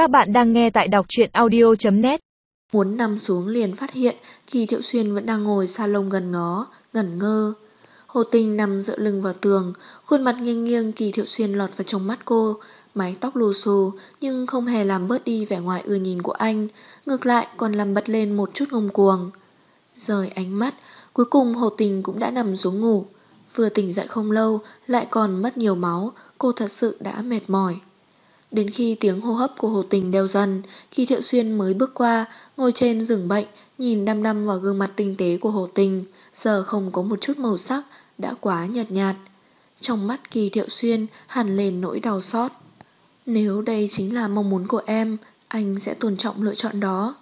Các bạn đang nghe tại đọc truyện audio.net Muốn nằm xuống liền phát hiện Kỳ Thiệu Xuyên vẫn đang ngồi salon gần nó, ngẩn ngơ. Hồ Tình nằm dựa lưng vào tường, khuôn mặt nghiêng nghiêng Kỳ Thiệu Xuyên lọt vào trong mắt cô, mái tóc lù xù nhưng không hề làm bớt đi vẻ ngoài ưa nhìn của anh, ngược lại còn làm bật lên một chút ngông cuồng. Rời ánh mắt, cuối cùng Hồ Tình cũng đã nằm xuống ngủ. Vừa tỉnh dậy không lâu, lại còn mất nhiều máu, cô thật sự đã mệt mỏi. Đến khi tiếng hô hấp của Hồ Tình đều dần, khi Thiệu Xuyên mới bước qua, ngồi trên giường bệnh, nhìn đăm đăm vào gương mặt tinh tế của Hồ Tình, giờ không có một chút màu sắc, đã quá nhạt nhạt. Trong mắt Kỳ Thiệu Xuyên hẳn lên nỗi đau xót. Nếu đây chính là mong muốn của em, anh sẽ tôn trọng lựa chọn đó.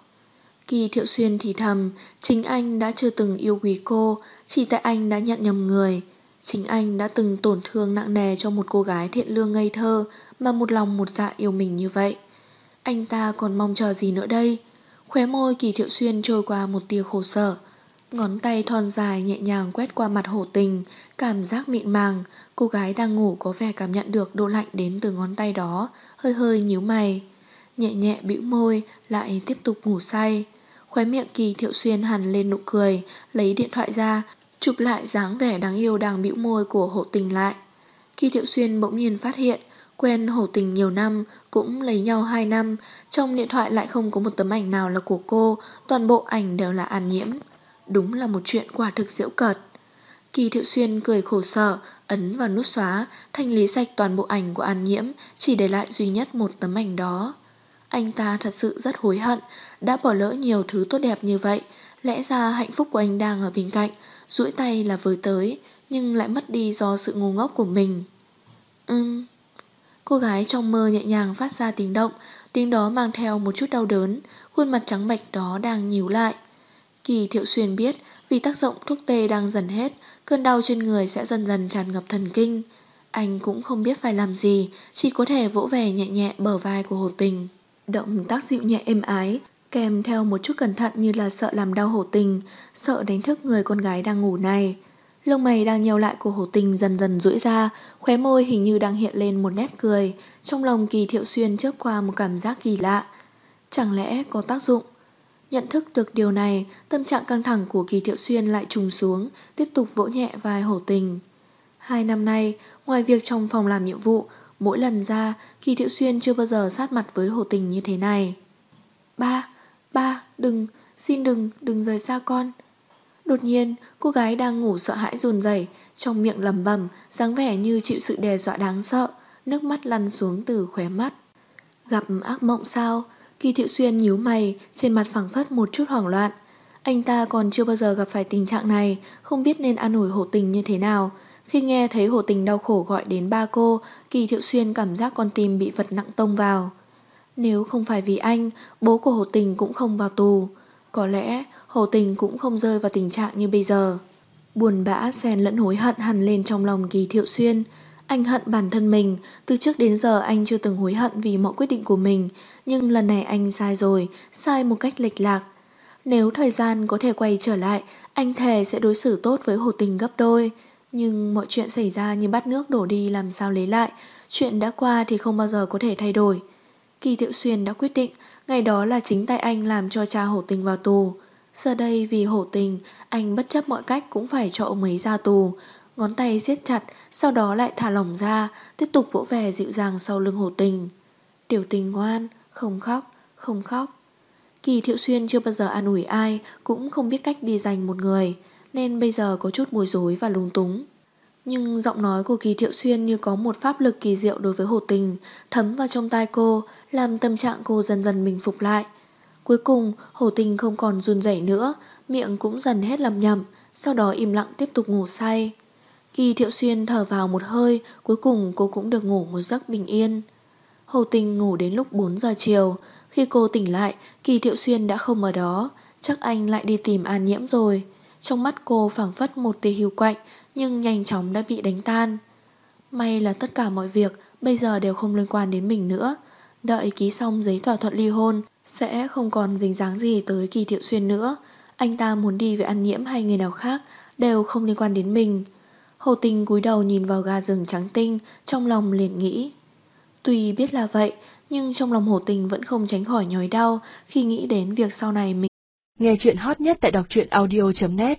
Kỳ Thiệu Xuyên thì thầm, chính anh đã chưa từng yêu quý cô, chỉ tại anh đã nhận nhầm người. Chính anh đã từng tổn thương nặng nề cho một cô gái thiện lương ngây thơ mà một lòng một dạ yêu mình như vậy. Anh ta còn mong chờ gì nữa đây? Khóe môi Kỳ Thiệu Xuyên trôi qua một tia khổ sở. Ngón tay thon dài nhẹ nhàng quét qua mặt hổ tình, cảm giác mịn màng. Cô gái đang ngủ có vẻ cảm nhận được độ lạnh đến từ ngón tay đó, hơi hơi nhíu mày. Nhẹ nhẹ bĩu môi, lại tiếp tục ngủ say. Khóe miệng Kỳ Thiệu Xuyên hẳn lên nụ cười, lấy điện thoại ra, chụp lại dáng vẻ đáng yêu đang bĩu môi của hộ tình lại. khi Thiệu Xuyên bỗng nhiên phát hiện, quen hổ tình nhiều năm, cũng lấy nhau 2 năm, trong điện thoại lại không có một tấm ảnh nào là của cô, toàn bộ ảnh đều là an nhiễm. Đúng là một chuyện quả thực diễu cợt. Kỳ Thiệu Xuyên cười khổ sở, ấn vào nút xóa, thanh lý sạch toàn bộ ảnh của an nhiễm, chỉ để lại duy nhất một tấm ảnh đó. Anh ta thật sự rất hối hận, đã bỏ lỡ nhiều thứ tốt đẹp như vậy. Lẽ ra hạnh phúc của anh đang ở bên cạnh, duỗi tay là với tới, nhưng lại mất đi do sự ngu ngốc của mình. Ừm... Cô gái trong mơ nhẹ nhàng phát ra tiếng động, tiếng đó mang theo một chút đau đớn, khuôn mặt trắng bệch đó đang nhíu lại. Kỳ Thiệu Xuyên biết vì tác dụng thuốc tê đang dần hết, cơn đau trên người sẽ dần dần tràn ngập thần kinh. Anh cũng không biết phải làm gì, chỉ có thể vỗ về nhẹ nhẹ bờ vai của Hồ Tình. Động tác dịu nhẹ êm ái, kèm theo một chút cẩn thận như là sợ làm đau Hồ Tình, sợ đánh thức người con gái đang ngủ này. Lông mày đang nheo lại của Hồ Tình dần dần duỗi ra, khóe môi hình như đang hiện lên một nét cười, trong lòng Kỳ Thiệu Xuyên chớp qua một cảm giác kỳ lạ. Chẳng lẽ có tác dụng? Nhận thức được điều này, tâm trạng căng thẳng của Kỳ Thiệu Xuyên lại trùng xuống, tiếp tục vỗ nhẹ vai Hồ Tình. Hai năm nay, ngoài việc trong phòng làm nhiệm vụ, mỗi lần ra, Kỳ Thiệu Xuyên chưa bao giờ sát mặt với Hồ Tình như thế này. Ba, ba, đừng, xin đừng, đừng rời xa con. Đột nhiên, cô gái đang ngủ sợ hãi run rẩy, trong miệng lầm bầm, dáng vẻ như chịu sự đe dọa đáng sợ, nước mắt lăn xuống từ khóe mắt. Gặp ác mộng sao? Kỳ Thiệu Xuyên nhíu mày, trên mặt phẳng phất một chút hoảng loạn. Anh ta còn chưa bao giờ gặp phải tình trạng này, không biết nên an ủi hổ tình như thế nào. Khi nghe thấy hổ tình đau khổ gọi đến ba cô, Kỳ Thiệu Xuyên cảm giác con tim bị vật nặng tông vào. Nếu không phải vì anh, bố của hồ tình cũng không vào tù. Có lẽ Hồ Tình cũng không rơi vào tình trạng như bây giờ. Buồn bã xen lẫn hối hận hằn lên trong lòng Kỳ Thiệu Xuyên. Anh hận bản thân mình, từ trước đến giờ anh chưa từng hối hận vì mọi quyết định của mình, nhưng lần này anh sai rồi, sai một cách lệch lạc. Nếu thời gian có thể quay trở lại, anh thề sẽ đối xử tốt với Hồ Tình gấp đôi. Nhưng mọi chuyện xảy ra như bắt nước đổ đi làm sao lấy lại, chuyện đã qua thì không bao giờ có thể thay đổi. Kỳ Thiệu Xuyên đã quyết định, ngày đó là chính tay anh làm cho cha Hồ Tình vào tù. Giờ đây vì hổ tình, anh bất chấp mọi cách cũng phải cho ông ấy ra tù. Ngón tay siết chặt, sau đó lại thả lỏng ra, tiếp tục vỗ về dịu dàng sau lưng hổ tình. Tiểu tình ngoan, không khóc, không khóc. Kỳ Thiệu Xuyên chưa bao giờ an ủi ai, cũng không biết cách đi dành một người, nên bây giờ có chút bối rối và lung túng. Nhưng giọng nói của Kỳ Thiệu Xuyên như có một pháp lực kỳ diệu đối với hồ tình, thấm vào trong tai cô, làm tâm trạng cô dần dần bình phục lại. Cuối cùng, Hồ Tình không còn run rẩy nữa, miệng cũng dần hết lầm nhầm, sau đó im lặng tiếp tục ngủ say. Kỳ Thiệu Xuyên thở vào một hơi, cuối cùng cô cũng được ngủ một giấc bình yên. Hồ Tình ngủ đến lúc 4 giờ chiều, khi cô tỉnh lại, Kỳ Thiệu Xuyên đã không ở đó, chắc anh lại đi tìm An Nhiễm rồi. Trong mắt cô phảng phất một tia hiu quạnh, nhưng nhanh chóng đã bị đánh tan. May là tất cả mọi việc bây giờ đều không liên quan đến mình nữa. Đợi ký xong giấy thỏa thuận ly hôn, sẽ không còn dính dáng gì tới kỳ thiệu xuyên nữa Anh ta muốn đi với ăn nhiễm hay người nào khác Đều không liên quan đến mình Hồ tình cúi đầu nhìn vào gà rừng trắng tinh Trong lòng liền nghĩ Tuy biết là vậy Nhưng trong lòng Hồ Tình vẫn không tránh khỏi nhói đau khi nghĩ đến việc sau này mình Nghe chuyện hot nhất tại đọc truyện audio.net